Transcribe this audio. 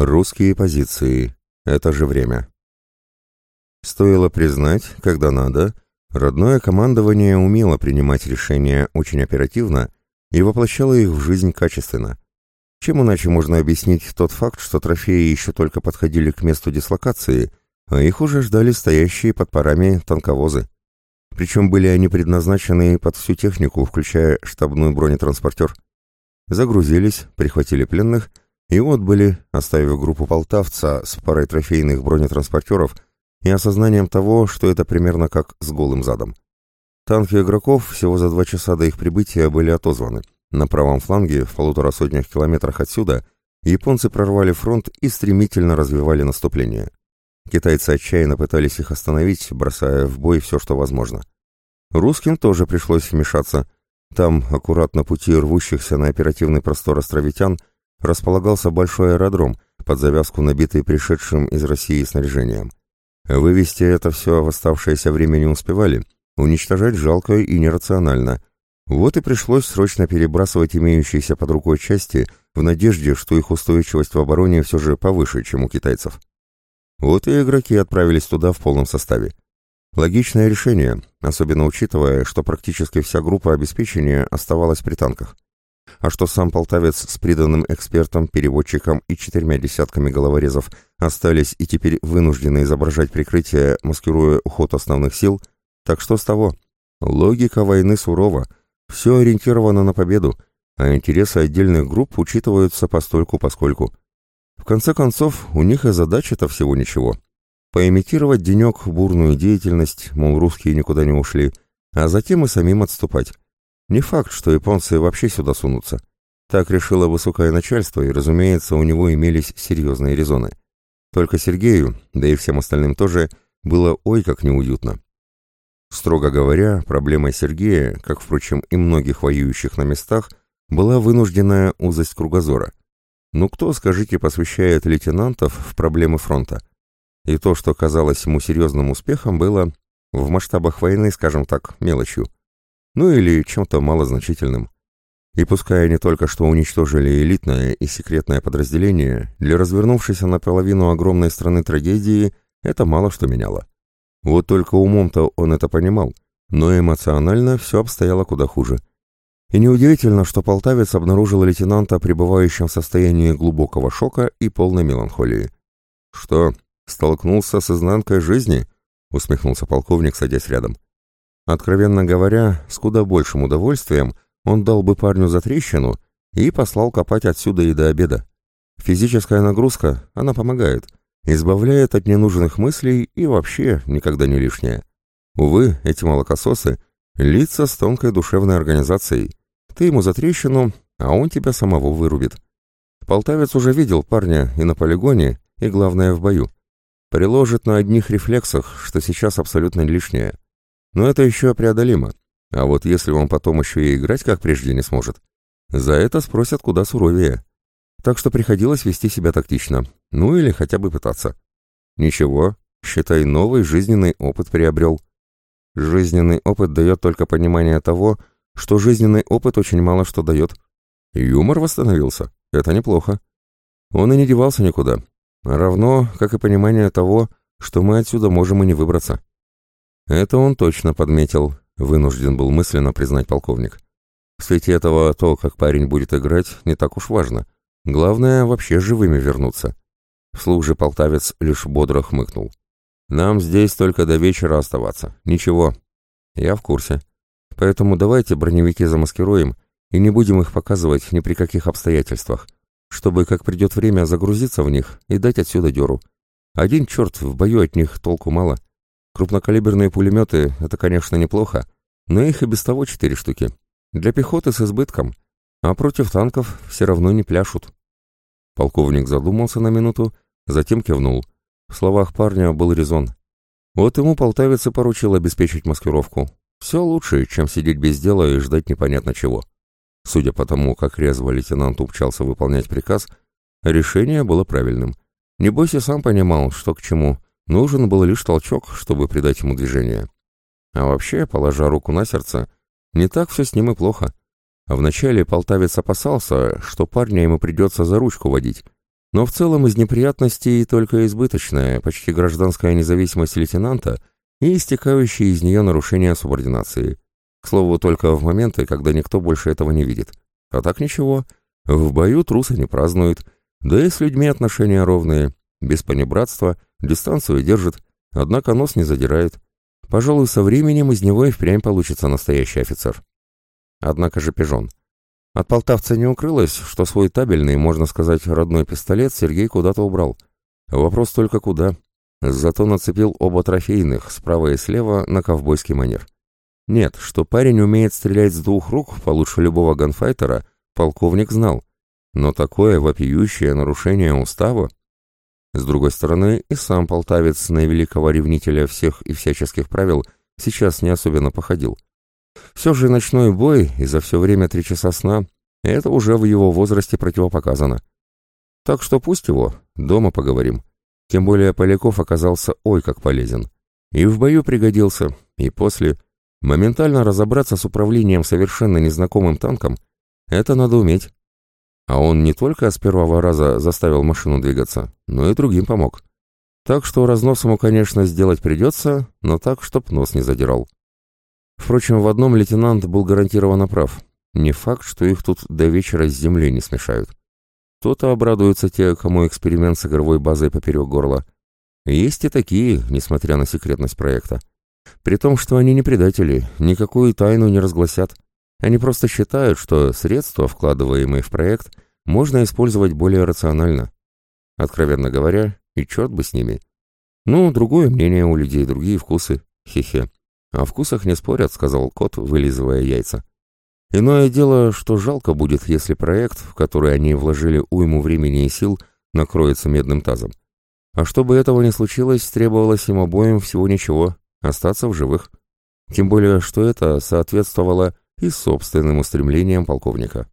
Русские позиции. Это же время. Стоило признать, когда надо, родное командование умело принимать решения очень оперативно и воплощало их в жизнь качественно. Чем иначе можно объяснить тот факт, что трофеи еще только подходили к месту дислокации, а их уже ждали стоящие под парами танковозы. Причем были они предназначены под всю технику, включая штабной бронетранспортер. Загрузились, прихватили пленных и отбыли, оставив группу полтавца с парой трофейных бронетранспортеров и осознанием того, что это примерно как с голым задом. Танки игроков всего за два часа до их прибытия были отозваны. На правом фланге, в полутора сотнях километрах отсюда, японцы прорвали фронт и стремительно развивали наступление. Китайцы отчаянно пытались их остановить, бросая в бой все, что возможно. Русским тоже пришлось вмешаться. Там, аккуратно пути рвущихся на оперативный простор островитян, располагался большой аэродром, под завязку набитый пришедшим из России снаряжением. Вывести это все в оставшееся время не успевали, уничтожать жалко и нерационально. Вот и пришлось срочно перебрасывать имеющиеся под рукой части в надежде, что их устойчивость в обороне все же повыше, чем у китайцев. Вот и игроки отправились туда в полном составе. Логичное решение, особенно учитывая, что практически вся группа обеспечения оставалась при танках. А что сам полтавец с приданным экспертом, переводчиком и четырьмя десятками головорезов остались и теперь вынуждены изображать прикрытие, маскируя уход основных сил, так что с того? Логика войны сурова, все ориентировано на победу, а интересы отдельных групп учитываются постольку-поскольку. В конце концов, у них и задача-то всего ничего. Поимитировать денек бурную деятельность, мол, русские никуда не ушли, а затем и самим отступать. Не факт, что японцы вообще сюда сунутся. Так решило высокое начальство, и, разумеется, у него имелись серьезные резоны. Только Сергею, да и всем остальным тоже, было ой как неуютно. Строго говоря, проблемой Сергея, как, впрочем, и многих воюющих на местах, была вынужденная узость кругозора. Ну кто, скажите, посвящает лейтенантов в проблемы фронта? И то, что казалось ему серьезным успехом, было в масштабах войны, скажем так, мелочью. Ну или чем-то малозначительным. И пускай они только что уничтожили элитное и секретное подразделение, для развернувшейся наполовину огромной страны трагедии это мало что меняло. Вот только умом-то он это понимал, но эмоционально все обстояло куда хуже. И неудивительно, что полтавец обнаружил лейтенанта, пребывающим в состоянии глубокого шока и полной меланхолии. «Что, столкнулся с изнанкой жизни?» — усмехнулся полковник, садясь рядом. Откровенно говоря, с куда большим удовольствием он дал бы парню за трещину и послал копать отсюда и до обеда. Физическая нагрузка, она помогает, избавляет от ненужных мыслей и вообще никогда не лишняя. Увы, эти молокососы — лица с тонкой душевной организацией. Ты ему за трещину, а он тебя самого вырубит. Полтавец уже видел парня и на полигоне, и, главное, в бою. Приложит на одних рефлексах, что сейчас абсолютно лишнее. Но это еще преодолимо. А вот если он потом еще и играть как прежде не сможет, за это спросят куда суровее. Так что приходилось вести себя тактично, ну или хотя бы пытаться. Ничего, считай, новый жизненный опыт приобрел. Жизненный опыт дает только понимание того, что жизненный опыт очень мало что дает. Юмор восстановился, это неплохо. Он и не девался никуда. Равно, как и понимание того, что мы отсюда можем и не выбраться. Это он точно подметил, вынужден был мысленно признать полковник. В свете этого то, как парень будет играть, не так уж важно. Главное, вообще живыми вернуться. Вслух же полтавец лишь бодро хмыкнул. «Нам здесь только до вечера оставаться. Ничего. Я в курсе. Поэтому давайте броневики замаскируем и не будем их показывать ни при каких обстоятельствах, чтобы, как придет время, загрузиться в них и дать отсюда дёру. Один черт, в бою от них толку мало. Крупнокалиберные пулеметы — это, конечно, неплохо, но их и без того четыре штуки. Для пехоты с избытком, а против танков все равно не пляшут». Полковник задумался на минуту, затем кивнул. В словах парня был резон. Вот ему полтавец и поручил обеспечить маскировку. Все лучше, чем сидеть без дела и ждать непонятно чего. Судя по тому, как резво лейтенант упчался выполнять приказ, решение было правильным. Небось и сам понимал, что к чему. Нужен был лишь толчок, чтобы придать ему движение. А вообще, положа руку на сердце, не так все с ним и плохо. Вначале полтавец опасался, что парня ему придется за ручку водить, Но в целом из неприятностей только избыточная, почти гражданская независимость лейтенанта и истекающие из нее нарушения субординации. К слову, только в моменты, когда никто больше этого не видит. А так ничего. В бою трусы не празднуют. Да и с людьми отношения ровные. Без понебратства, дистанцию держит, однако нос не задирает. Пожалуй, со временем из него и впрямь получится настоящий офицер. Однако же пижон. От полтавца не укрылось, что свой табельный, можно сказать, родной пистолет Сергей куда-то убрал. Вопрос только куда. Зато нацепил оба трофейных, справа и слева, на ковбойский манер. Нет, что парень умеет стрелять с двух рук получше любого ганфайтера, полковник знал. Но такое вопиющее нарушение устава... С другой стороны, и сам полтавец на великого ревнителя всех и всяческих правил сейчас не особенно походил. Все же ночной бой и за все время три часа сна — это уже в его возрасте противопоказано. Так что пусть его, дома поговорим. Тем более Поляков оказался ой как полезен. И в бою пригодился, и после. Моментально разобраться с управлением совершенно незнакомым танком — это надо уметь. А он не только с первого раза заставил машину двигаться, но и другим помог. Так что разнос ему, конечно, сделать придется, но так, чтоб нос не задирал. Впрочем, в одном лейтенант был гарантированно прав. Не факт, что их тут до вечера с землей не смешают. То-то обрадуются те, кому эксперимент с игровой базой поперек горла. Есть и такие, несмотря на секретность проекта. При том, что они не предатели, никакую тайну не разгласят. Они просто считают, что средства, вкладываемые в проект, можно использовать более рационально. Откровенно говоря, и черт бы с ними. Ну, другое мнение у людей, другие вкусы. Хе-хе. «О вкусах не спорят», — сказал кот, вылизывая яйца. «Иное дело, что жалко будет, если проект, в который они вложили уйму времени и сил, накроется медным тазом. А чтобы этого не случилось, требовалось им обоим всего ничего — остаться в живых. Тем более, что это соответствовало и собственным устремлениям полковника».